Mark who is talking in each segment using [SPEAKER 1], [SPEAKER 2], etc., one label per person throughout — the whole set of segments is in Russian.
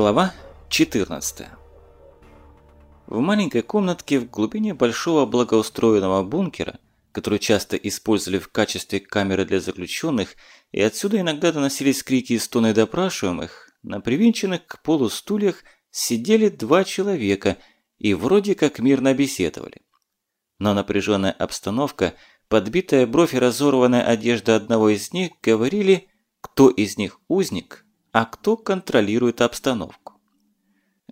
[SPEAKER 1] Глава 14 В маленькой комнатке в глубине большого благоустроенного бункера, который часто использовали в качестве камеры для заключенных, и отсюда иногда доносились крики и стоны допрашиваемых, на привинченных к полу стульях сидели два человека и вроде как мирно беседовали. Но напряженная обстановка, подбитая бровь и разорванная одежда одного из них говорили, кто из них узник, а кто контролирует обстановку.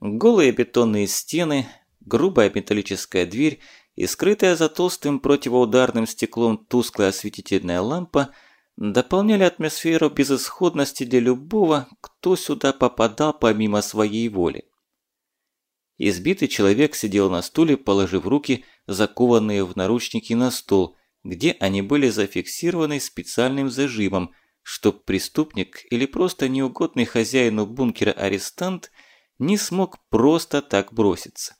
[SPEAKER 1] Голые бетонные стены, грубая металлическая дверь и скрытая за толстым противоударным стеклом тусклая осветительная лампа дополняли атмосферу безысходности для любого, кто сюда попадал помимо своей воли. Избитый человек сидел на стуле, положив руки, закованные в наручники на стол, где они были зафиксированы специальным зажимом – чтоб преступник или просто неугодный хозяину бункера арестант не смог просто так броситься.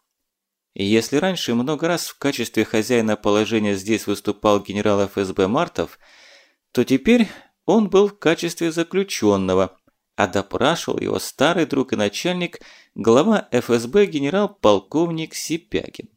[SPEAKER 1] И если раньше много раз в качестве хозяина положения здесь выступал генерал ФСБ Мартов, то теперь он был в качестве заключенного, а допрашивал его старый друг и начальник, глава ФСБ генерал-полковник Сипягин.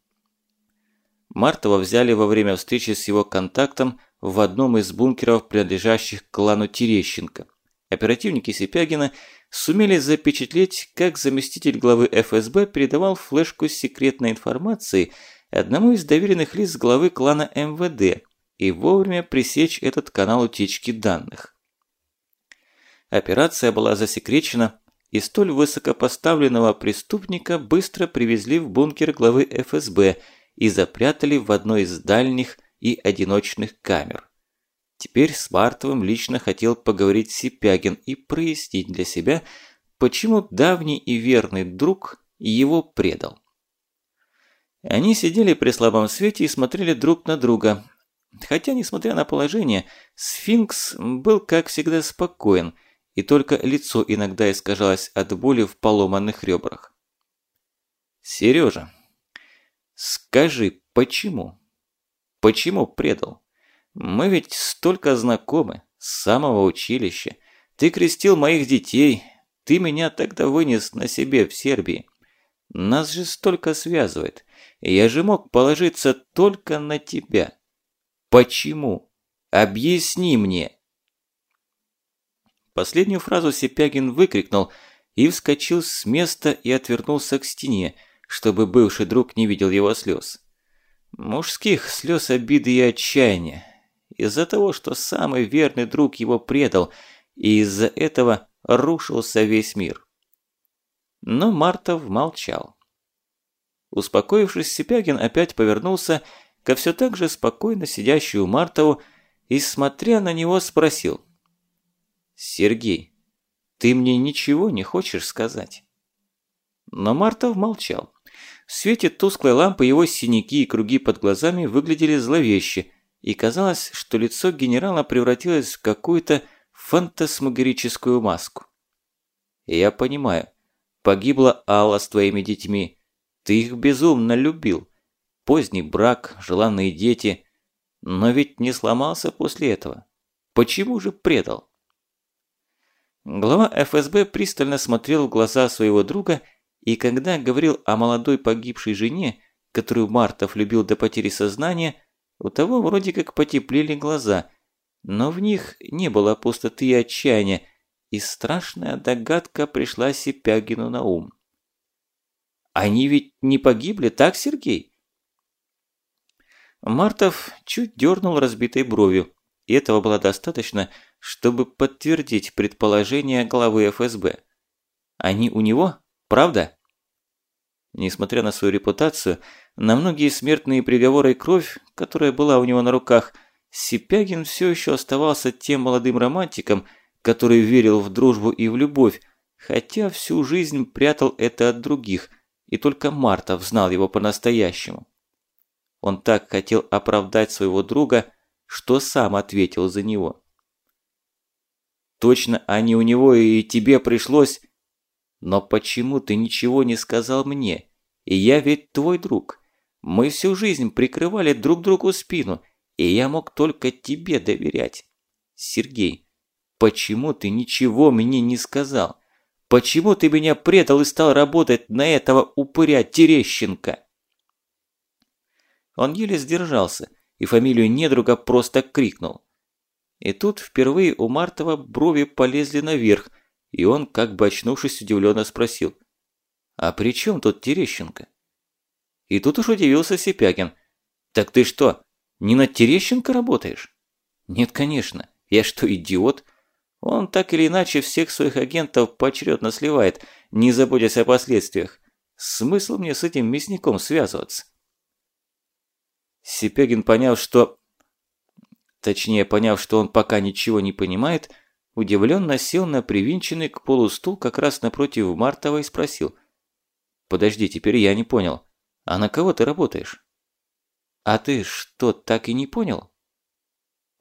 [SPEAKER 1] Мартова взяли во время встречи с его контактом в одном из бункеров, принадлежащих клану Терещенко. Оперативники Сипягина сумели запечатлеть, как заместитель главы ФСБ передавал флешку с секретной информацией одному из доверенных лиц главы клана МВД и вовремя пресечь этот канал утечки данных. Операция была засекречена, и столь высокопоставленного преступника быстро привезли в бункер главы ФСБ и запрятали в одной из дальних и одиночных камер. Теперь с Мартовым лично хотел поговорить Сипягин и прояснить для себя, почему давний и верный друг его предал. Они сидели при слабом свете и смотрели друг на друга. Хотя, несмотря на положение, сфинкс был, как всегда, спокоен, и только лицо иногда искажалось от боли в поломанных ребрах. «Сережа, скажи, почему?» Почему предал? Мы ведь столько знакомы, с самого училища. Ты крестил моих детей, ты меня тогда вынес на себе в Сербии. Нас же столько связывает. Я же мог положиться только на тебя. Почему? Объясни мне. Последнюю фразу Сипягин выкрикнул и вскочил с места и отвернулся к стене, чтобы бывший друг не видел его слез. Мужских слез обиды и отчаяния. Из-за того, что самый верный друг его предал, и из-за этого рушился весь мир. Но Мартов молчал. Успокоившись, Сипягин опять повернулся ко все так же спокойно сидящему Мартову и, смотря на него, спросил. «Сергей, ты мне ничего не хочешь сказать?» Но Мартов молчал. В свете тусклой лампы его синяки и круги под глазами выглядели зловеще, и казалось, что лицо генерала превратилось в какую-то фантасмагорическую маску. «Я понимаю. Погибла Алла с твоими детьми. Ты их безумно любил. Поздний брак, желанные дети. Но ведь не сломался после этого. Почему же предал?» Глава ФСБ пристально смотрел в глаза своего друга и когда говорил о молодой погибшей жене, которую Мартов любил до потери сознания, у того вроде как потеплели глаза, но в них не было пустоты и отчаяния, и страшная догадка пришла Сипягину на ум. «Они ведь не погибли, так, Сергей?» Мартов чуть дернул разбитой бровью, и этого было достаточно, чтобы подтвердить предположение главы ФСБ. «Они у него?» Правда? Несмотря на свою репутацию, на многие смертные приговоры и кровь, которая была у него на руках, Сипягин все еще оставался тем молодым романтиком, который верил в дружбу и в любовь, хотя всю жизнь прятал это от других, и только Мартов знал его по-настоящему. Он так хотел оправдать своего друга, что сам ответил за него. «Точно они у него и тебе пришлось...» Но почему ты ничего не сказал мне? И я ведь твой друг. Мы всю жизнь прикрывали друг другу спину, и я мог только тебе доверять. Сергей, почему ты ничего мне не сказал? Почему ты меня предал и стал работать на этого упыря Терещенко?» Он еле сдержался и фамилию недруга просто крикнул. И тут впервые у Мартова брови полезли наверх, и он, как бы очнувшись, удивленно спросил. «А при чем тут Терещенко?» И тут уж удивился Сипягин. «Так ты что, не над Терещенко работаешь?» «Нет, конечно. Я что, идиот?» Он так или иначе всех своих агентов поочередно сливает, не заботясь о последствиях. Смысл мне с этим мясником связываться? Сипягин, поняв, что... Точнее, поняв, что он пока ничего не понимает, удивленно сел на привинченный к полу стул как раз напротив Мартова и спросил. «Подожди, теперь я не понял. А на кого ты работаешь?» «А ты что, так и не понял?»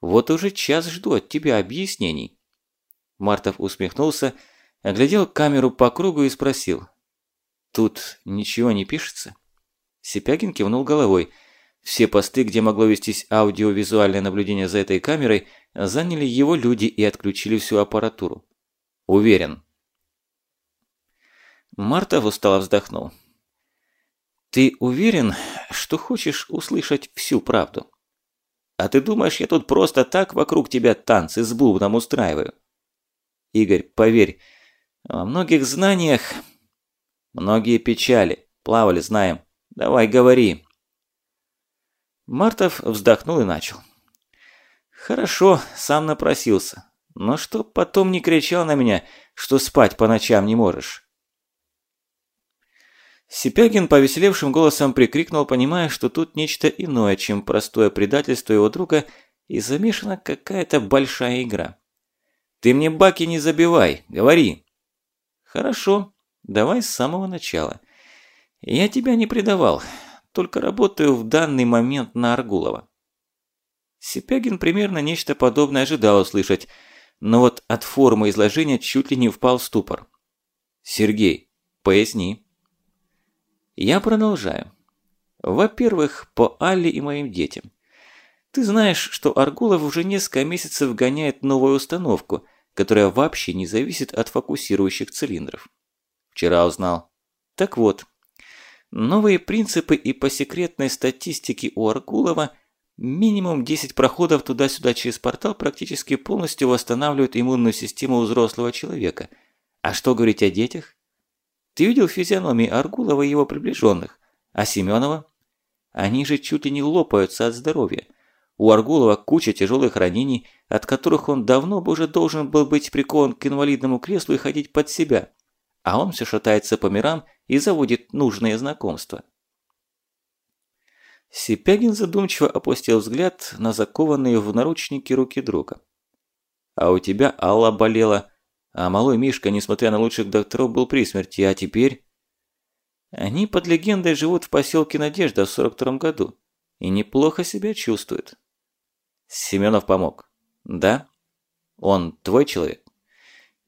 [SPEAKER 1] «Вот уже час жду от тебя объяснений». Мартов усмехнулся, оглядел камеру по кругу и спросил. «Тут ничего не пишется?» Сипягин кивнул головой. Все посты, где могло вестись аудиовизуальное наблюдение за этой камерой, заняли его люди и отключили всю аппаратуру. Уверен. Мартов устало вздохнул. «Ты уверен, что хочешь услышать всю правду? А ты думаешь, я тут просто так вокруг тебя танцы с бубном устраиваю? Игорь, поверь, во многих знаниях многие печали. Плавали, знаем. Давай, говори. Мартов вздохнул и начал. Хорошо, сам напросился. Но что потом не кричал на меня, что спать по ночам не можешь? Сипягин повеселевшим голосом прикрикнул, понимая, что тут нечто иное, чем простое предательство его друга, и замешана какая-то большая игра. Ты мне баки не забивай, говори. Хорошо, давай с самого начала. Я тебя не предавал, только работаю в данный момент на Аргулова. Сипягин примерно нечто подобное ожидал услышать, но вот от формы изложения чуть ли не впал в ступор. Сергей, поясни. Я продолжаю. Во-первых, по Алле и моим детям. Ты знаешь, что Аргулов уже несколько месяцев гоняет новую установку, которая вообще не зависит от фокусирующих цилиндров. Вчера узнал. Так вот, новые принципы и по секретной статистике у Аргулова минимум 10 проходов туда-сюда через портал практически полностью восстанавливают иммунную систему взрослого человека. А что говорить о детях? Ты видел физиономии Аргулова и его приближенных? А Семенова? Они же чуть ли не лопаются от здоровья. У Аргулова куча тяжелых ранений, от которых он давно бы уже должен был быть прикован к инвалидному креслу и ходить под себя. А он все шатается по мирам и заводит нужные знакомства. Сипягин задумчиво опустил взгляд на закованные в наручники руки друга. «А у тебя Алла болела, а малой Мишка, несмотря на лучших докторов, был при смерти, а теперь...» Они под легендой живут в поселке Надежда в 42 году и неплохо себя чувствуют. Семенов помог. Да? Он твой человек?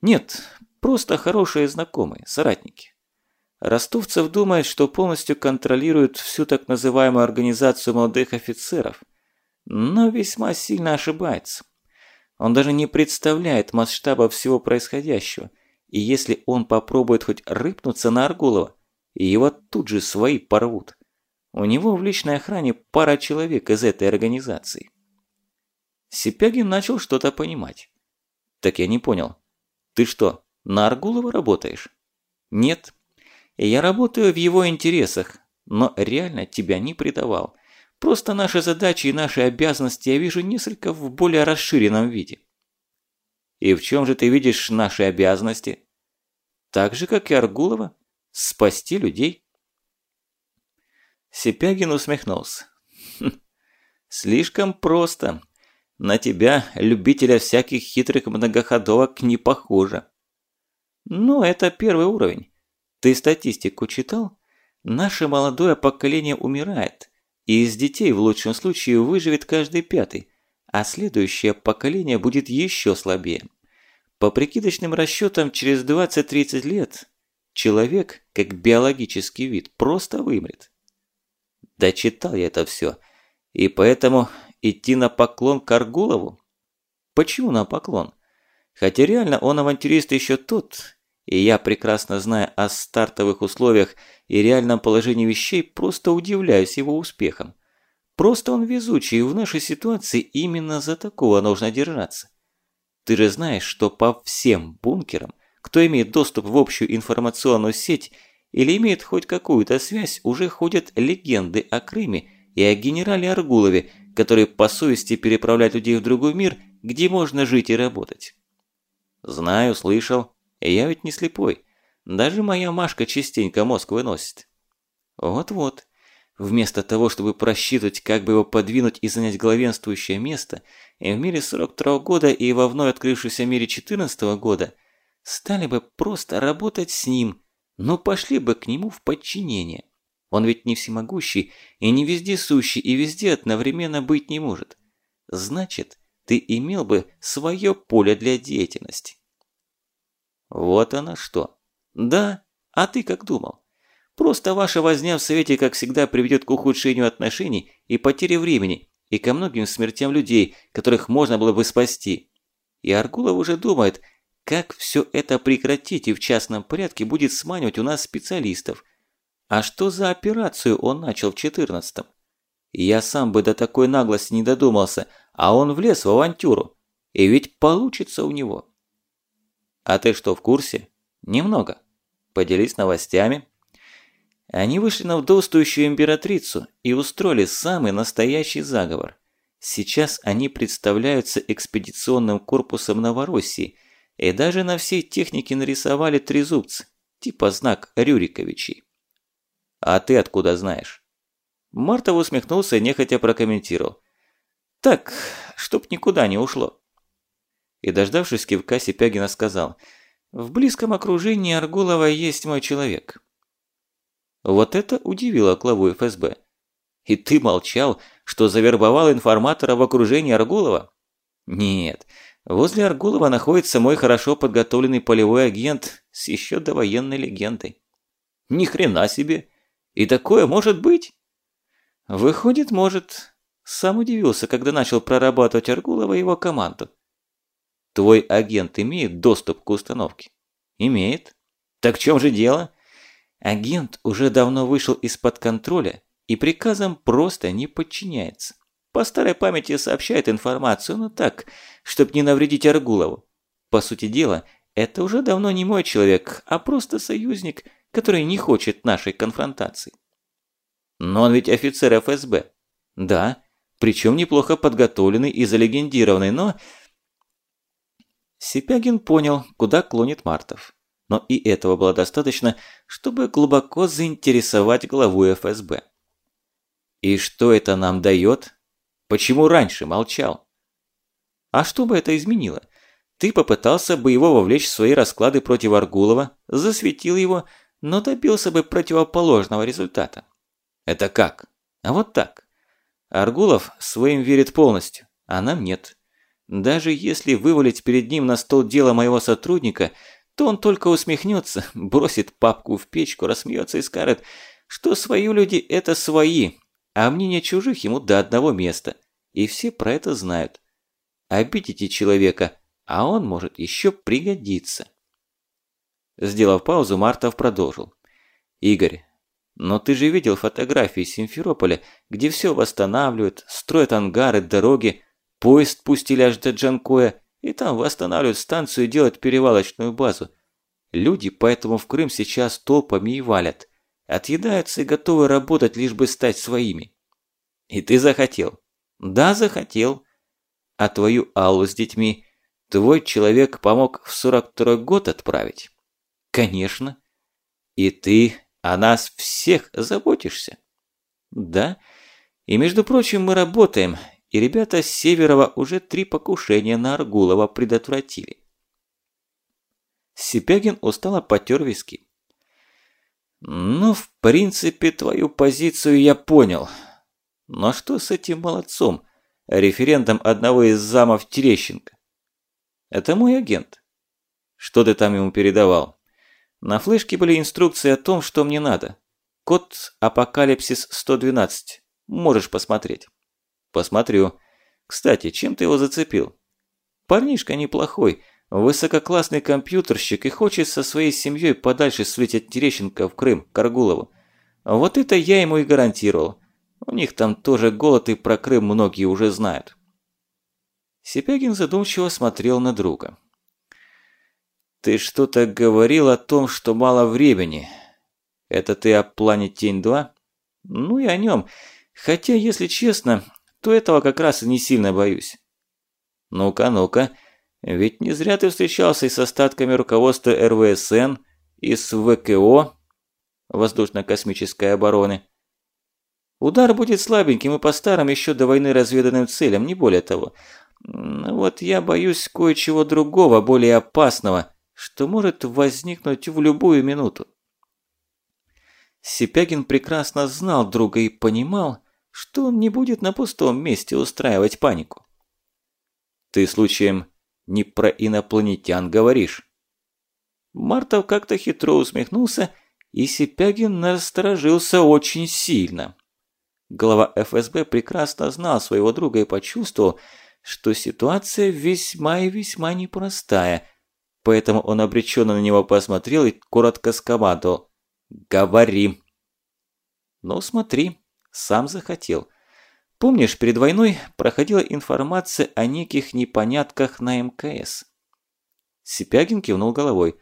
[SPEAKER 1] Нет, просто хорошие знакомые, соратники. Ростовцев думает, что полностью контролирует всю так называемую организацию молодых офицеров, но весьма сильно ошибается. Он даже не представляет масштаба всего происходящего, и если он попробует хоть рыпнуться на Аргулова, его тут же свои порвут. У него в личной охране пара человек из этой организации. Сипягин начал что-то понимать. Так я не понял. Ты что, на Аргулова работаешь? Нет. Я работаю в его интересах, но реально тебя не предавал. Просто наши задачи и наши обязанности я вижу несколько в более расширенном виде. И в чем же ты видишь наши обязанности? Так же, как и Аргулова. Спасти людей. Сипягин усмехнулся. Хм, слишком просто. На тебя, любителя всяких хитрых многоходовок, не похоже. Но это первый уровень. Ты статистику читал? Наше молодое поколение умирает, и из детей в лучшем случае выживет каждый пятый, а следующее поколение будет еще слабее. По прикидочным расчетам, через 20-30 лет человек, как биологический вид, просто вымрет. Да читал я это все, и поэтому Идти на поклон к Аргулову? Почему на поклон? Хотя реально он авантюрист еще тот, И я, прекрасно зная о стартовых условиях и реальном положении вещей, просто удивляюсь его успехам. Просто он везучий, и в нашей ситуации именно за такого нужно держаться. Ты же знаешь, что по всем бункерам, кто имеет доступ в общую информационную сеть или имеет хоть какую-то связь, уже ходят легенды о Крыме и о генерале Аргулове, который по совести переправляет людей в другой мир, где можно жить и работать. Знаю, слышал. Я ведь не слепой. Даже моя Машка частенько мозг выносит. Вот-вот. Вместо того, чтобы просчитывать, как бы его подвинуть и занять главенствующее место, и в мире 42 года и во вновь открывшемся мире 14 года, стали бы просто работать с ним, но пошли бы к нему в подчинение. Он ведь не всемогущий и не вездесущий, и везде одновременно быть не может. Значит, ты имел бы свое поле для деятельности. Вот оно что. Да, а ты как думал? Просто ваша возня в Совете, как всегда, приведет к ухудшению отношений и потере времени, и ко многим смертям людей, которых можно было бы спасти. И Аргулов уже думает, как все это прекратить и в частном порядке будет сманивать у нас специалистов. А что за операцию он начал в 14-м? Я сам бы до такой наглости не додумался, а он влез в авантюру. И ведь получится у него. А ты что, в курсе? Немного. Поделись новостями. Они вышли на вдовствующую императрицу и устроили самый настоящий заговор. Сейчас они представляются экспедиционным корпусом Новороссии и даже на всей технике нарисовали трезубцы, типа знак Рюриковичей. А ты откуда знаешь? Мартов усмехнулся и нехотя прокомментировал. Так, чтоб никуда не ушло. И дождавшись кивка, Сипягина сказал, «В близком окружении Аргулова есть мой человек». Вот это удивило главу ФСБ. «И ты молчал, что завербовал информатора в окружении Аргулова?» «Нет, возле Аргулова находится мой хорошо подготовленный полевой агент с еще довоенной легендой». «Ни хрена себе! И такое может быть?» «Выходит, может». Сам удивился, когда начал прорабатывать Аргулова и его команду. Твой агент имеет доступ к установке? Имеет. Так в чем же дело? Агент уже давно вышел из-под контроля и приказам просто не подчиняется. По старой памяти сообщает информацию, но так, чтобы не навредить Аргулову. По сути дела, это уже давно не мой человек, а просто союзник, который не хочет нашей конфронтации. Но он ведь офицер ФСБ. Да, причем неплохо подготовленный и залегендированный, но Сипягин понял, куда клонит Мартов. Но и этого было достаточно, чтобы глубоко заинтересовать главу ФСБ. «И что это нам дает? Почему раньше молчал?» «А что бы это изменило? Ты попытался бы его вовлечь в свои расклады против Аргулова, засветил его, но добился бы противоположного результата». «Это как?» «А вот так. Аргулов своим верит полностью, а нам нет». Даже если вывалить перед ним на стол дело моего сотрудника, то он только усмехнется, бросит папку в печку, рассмеется и скажет, что свои люди – это свои, а мнение чужих ему до одного места. И все про это знают. Обидите человека, а он может еще пригодиться. Сделав паузу, Мартов продолжил. «Игорь, но ты же видел фотографии Симферополя, где все восстанавливают, строят ангары, дороги, Поезд пустили аж до Джанкоя, и там восстанавливают станцию и делают перевалочную базу. Люди поэтому в Крым сейчас толпами и валят. Отъедаются и готовы работать, лишь бы стать своими. И ты захотел? Да, захотел. А твою Аллу с детьми твой человек помог в 42 год отправить? Конечно. И ты о нас всех заботишься? Да. И между прочим, мы работаем, и ребята с Северова уже три покушения на Аргулова предотвратили. Сипягин устало потер виски. «Ну, в принципе, твою позицию я понял. Но что с этим молодцом, референтом одного из замов Терещенко? Это мой агент. Что ты там ему передавал? На флешке были инструкции о том, что мне надо. Код Апокалипсис 112. Можешь посмотреть». «Посмотрю. Кстати, чем ты его зацепил?» «Парнишка неплохой. Высококлассный компьютерщик и хочет со своей семьей подальше слить от Терещенко в Крым, Каргулову. Вот это я ему и гарантировал. У них там тоже голод и про Крым многие уже знают. Сипягин задумчиво смотрел на друга. «Ты что-то говорил о том, что мало времени. Это ты о плане Тень-2?» «Ну и о нем. Хотя, если честно, то этого как раз и не сильно боюсь». «Ну-ка, ну-ка. Ведь не зря ты встречался и с остатками руководства РВСН, и с ВКО, воздушно-космической обороны. Удар будет слабеньким и по старым еще до войны разведанным целям, не более того. Вот я боюсь кое-чего другого, более опасного, что может возникнуть в любую минуту. Сипягин прекрасно знал друга и понимал, что он не будет на пустом месте устраивать панику. «Ты случаем не про инопланетян говоришь?» Мартов как-то хитро усмехнулся, и Сипягин насторожился очень сильно. Глава ФСБ прекрасно знал своего друга и почувствовал, что ситуация весьма и весьма непростая, поэтому он обреченно на него посмотрел и коротко скомандовал «Говори». «Ну смотри, сам захотел. Помнишь, перед войной проходила информация о неких непонятках на МКС?» Сипягин кивнул головой.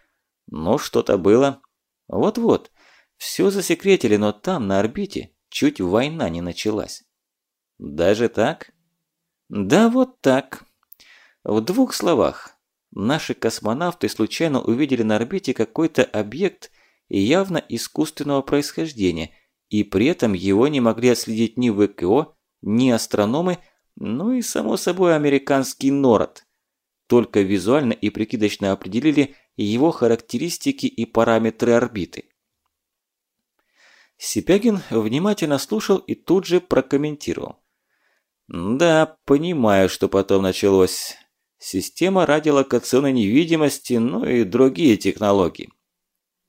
[SPEAKER 1] «Ну, что-то было. Вот-вот, все засекретили, но там, на орбите, чуть война не началась». «Даже так?» «Да, вот так. В двух словах. Наши космонавты случайно увидели на орбите какой-то объект явно искусственного происхождения, и при этом его не могли отследить ни ВКО, ни астрономы, ну и, само собой, американский НОРАД. Только визуально и прикидочно определили его характеристики и параметры орбиты. Сипягин внимательно слушал и тут же прокомментировал. «Да, понимаю, что потом началось. Система радиолокационной невидимости, ну и другие технологии.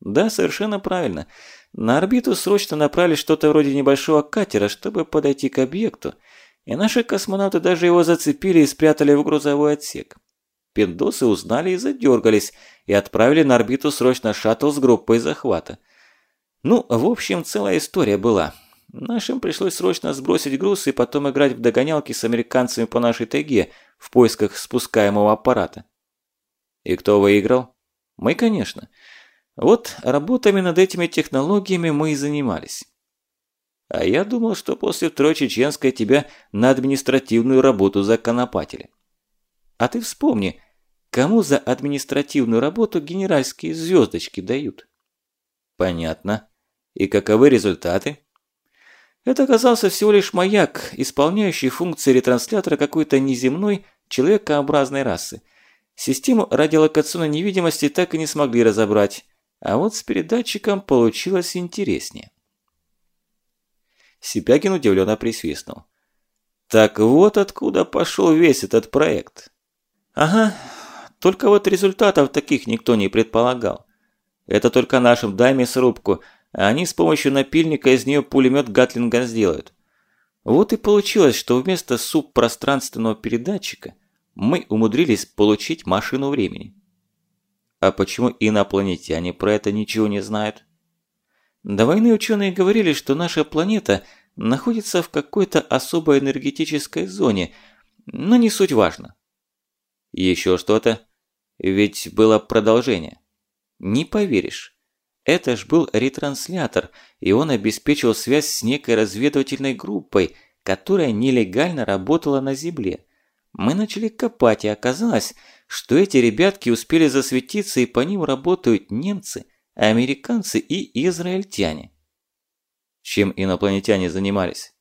[SPEAKER 1] Да, совершенно правильно. На орбиту срочно направили что-то вроде небольшого катера, чтобы подойти к объекту, и наши космонавты даже его зацепили и спрятали в грузовой отсек. Пиндосы узнали и задергались, и отправили на орбиту срочно шаттл с группой захвата. Ну, в общем, целая история была. Нашим пришлось срочно сбросить груз и потом играть в догонялки с американцами по нашей тайге в поисках спускаемого аппарата. И кто выиграл? Мы, конечно. Вот работами над этими технологиями мы и занимались. А я думал, что после Второй Чеченской тебя на административную работу законопатили. А ты вспомни, кому за административную работу генеральские звездочки дают? Понятно. И каковы результаты? Это оказался всего лишь маяк, исполняющий функции ретранслятора какой-то неземной, человекообразной расы. Систему радиолокационной невидимости так и не смогли разобрать, а вот с передатчиком получилось интереснее. Сипягин удивленно присвистнул. Так вот откуда пошел весь этот проект. Ага, только вот результатов таких никто не предполагал. Это только нашим дай мясорубку, а они с помощью напильника из нее пулемет Гатлинга сделают. Вот и получилось, что вместо субпространственного передатчика мы умудрились получить машину времени. А почему инопланетяне про это ничего не знают? До войны ученые говорили, что наша планета находится в какой-то особой энергетической зоне, но не суть важно. Еще что-то? Ведь было продолжение. Не поверишь. Это ж был ретранслятор, и он обеспечивал связь с некой разведывательной группой, которая нелегально работала на Земле. Мы начали копать, и оказалось, что эти ребятки успели засветиться, и по ним работают немцы, американцы и израильтяне. Чем инопланетяне занимались?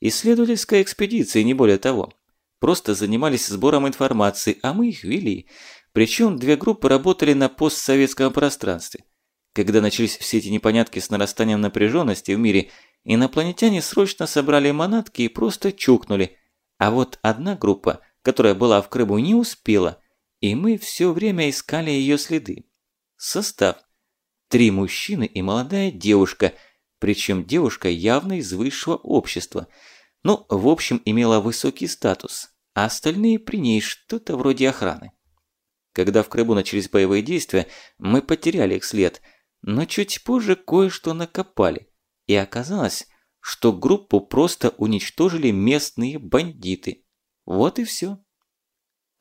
[SPEAKER 1] Исследовательской экспедицией, не более того. Просто занимались сбором информации, а мы их вели. Причем две группы работали на постсоветском пространстве. Когда начались все эти непонятки с нарастанием напряженности в мире, инопланетяне срочно собрали манатки и просто чукнули. А вот одна группа, которая была в Крыму, не успела, и мы все время искали ее следы. Состав. Три мужчины и молодая девушка, причем девушка явно из высшего общества – ну, в общем, имела высокий статус, а остальные при ней что-то вроде охраны. Когда в Крыму начались боевые действия, мы потеряли их след, но чуть позже кое-что накопали. И оказалось, что группу просто уничтожили местные бандиты. Вот и все.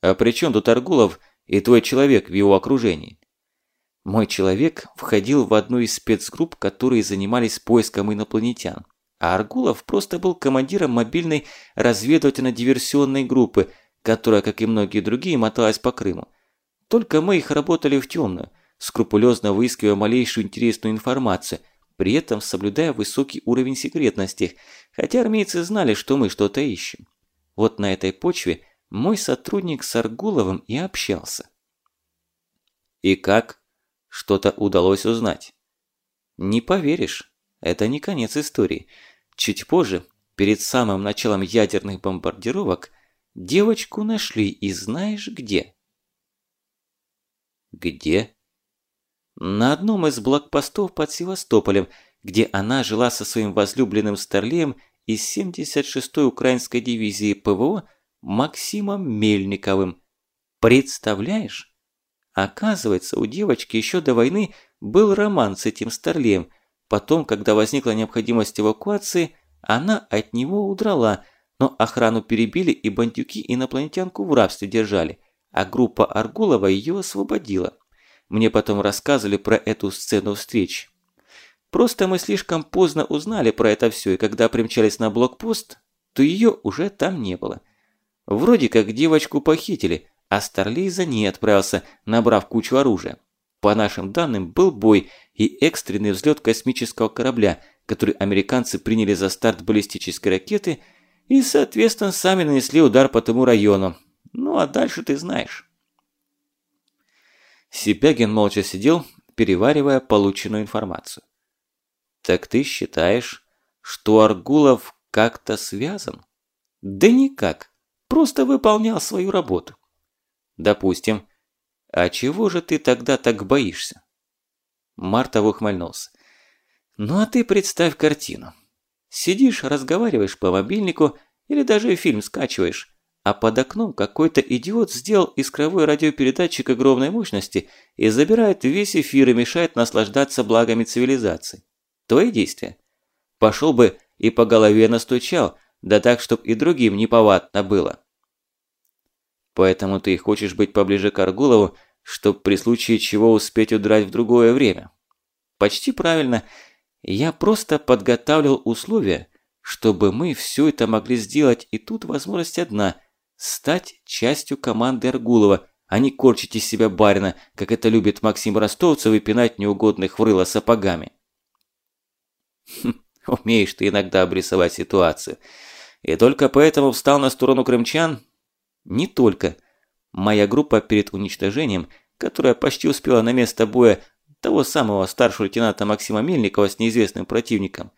[SPEAKER 1] А при чем тут Аргулов и твой человек в его окружении? Мой человек входил в одну из спецгрупп, которые занимались поиском инопланетян. А Аргулов просто был командиром мобильной разведывательно-диверсионной группы, которая, как и многие другие, моталась по Крыму. Только мы их работали в темную, скрупулезно выискивая малейшую интересную информацию, при этом соблюдая высокий уровень секретности, хотя армейцы знали, что мы что-то ищем. Вот на этой почве мой сотрудник с Аргуловым и общался. И как? Что-то удалось узнать? Не поверишь, это не конец истории. Чуть позже, перед самым началом ядерных бомбардировок, девочку нашли и знаешь где? Где? На одном из блокпостов под Севастополем, где она жила со своим возлюбленным Старлеем из 76-й украинской дивизии ПВО Максимом Мельниковым. Представляешь? Оказывается, у девочки еще до войны был роман с этим Старлеем. Потом, когда возникла необходимость эвакуации, она от него удрала, но охрану перебили и бандюки инопланетянку в рабстве держали, а группа Аргулова ее освободила. Мне потом рассказывали про эту сцену встреч. Просто мы слишком поздно узнали про это все, и когда примчались на блокпост, то ее уже там не было. Вроде как девочку похитили, а Старлей за ней отправился, набрав кучу оружия. По нашим данным, был бой и экстренный взлет космического корабля, который американцы приняли за старт баллистической ракеты и, соответственно, сами нанесли удар по тому району. Ну а дальше ты знаешь. Сипягин молча сидел, переваривая полученную информацию. «Так ты считаешь, что Аргулов как-то связан?» «Да никак. Просто выполнял свою работу». «Допустим. А чего же ты тогда так боишься?» Мартов ухмыльнулся. «Ну а ты представь картину. Сидишь, разговариваешь по мобильнику или даже фильм скачиваешь, а под окном какой-то идиот сделал искровой радиопередатчик огромной мощности и забирает весь эфир и мешает наслаждаться благами цивилизации. Твои действия? Пошел бы и по голове настучал, да так, чтоб и другим неповадно было. Поэтому ты хочешь быть поближе к Аргулову, чтоб при случае чего успеть удрать в другое время. Почти правильно. Я просто подготавливал условия, чтобы мы все это могли сделать, и тут возможность одна – стать частью команды Аргулова, а не корчить из себя барина, как это любит Максим Ростовцев и пинать неугодных в рыло сапогами. Хм, умеешь ты иногда обрисовать ситуацию. И только поэтому встал на сторону крымчан? Не только. Моя группа перед уничтожением, которая почти успела на место боя того самого старшего лейтенанта Максима Мельникова с неизвестным противником,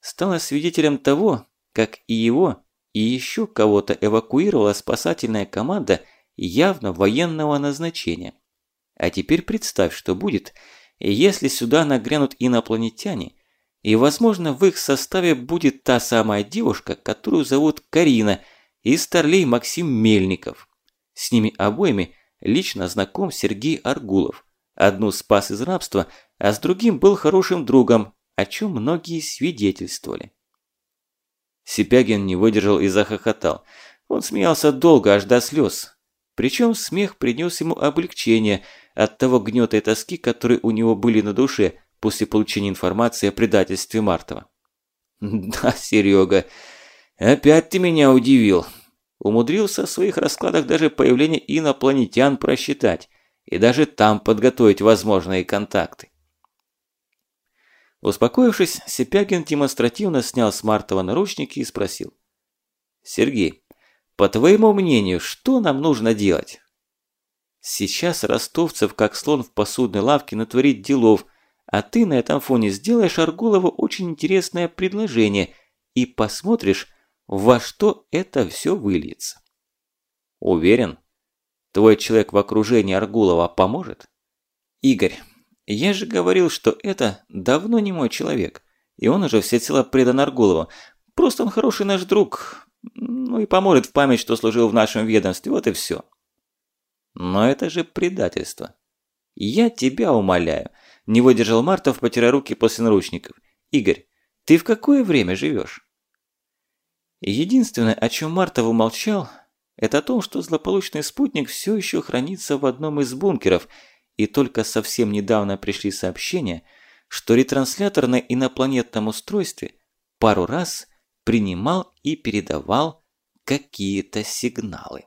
[SPEAKER 1] стала свидетелем того, как и его и еще кого-то эвакуировала спасательная команда явно военного назначения. А теперь представь, что будет, если сюда нагрянут инопланетяне, и, возможно, в их составе будет та самая девушка, которую зовут Карина, и старлей Максим Мельников. С ними обоими лично знаком Сергей Аргулов. Одну спас из рабства, а с другим был хорошим другом, о чем многие свидетельствовали. Сипягин не выдержал и захохотал. Он смеялся долго, аж до слез. Причем смех принес ему облегчение от того гнета и тоски, которые у него были на душе после получения информации о предательстве Мартова. «Да, Серега, опять ты меня удивил!» Умудрился в своих раскладах даже появление инопланетян просчитать и даже там подготовить возможные контакты. Успокоившись, Сипягин демонстративно снял с Мартова наручники и спросил. «Сергей, по твоему мнению, что нам нужно делать?» «Сейчас Ростовцев, как слон в посудной лавке, натворит делов, а ты на этом фоне сделаешь Аргулову очень интересное предложение и посмотришь, во что это все выльется». «Уверен? Твой человек в окружении Аргулова поможет?» «Игорь, я же говорил, что это давно не мой человек, и он уже всецело предан Аргулову. Просто он хороший наш друг, ну и поможет в память, что служил в нашем ведомстве, вот и все. Но это же предательство. Я тебя умоляю. Не выдержал Мартов, потирая руки после наручников. Игорь, ты в какое время живешь? Единственное, о чем Мартов умолчал, это о том, что злополучный спутник все еще хранится в одном из бункеров, и только совсем недавно пришли сообщения, что ретранслятор на инопланетном устройстве пару раз принимал и передавал какие-то сигналы.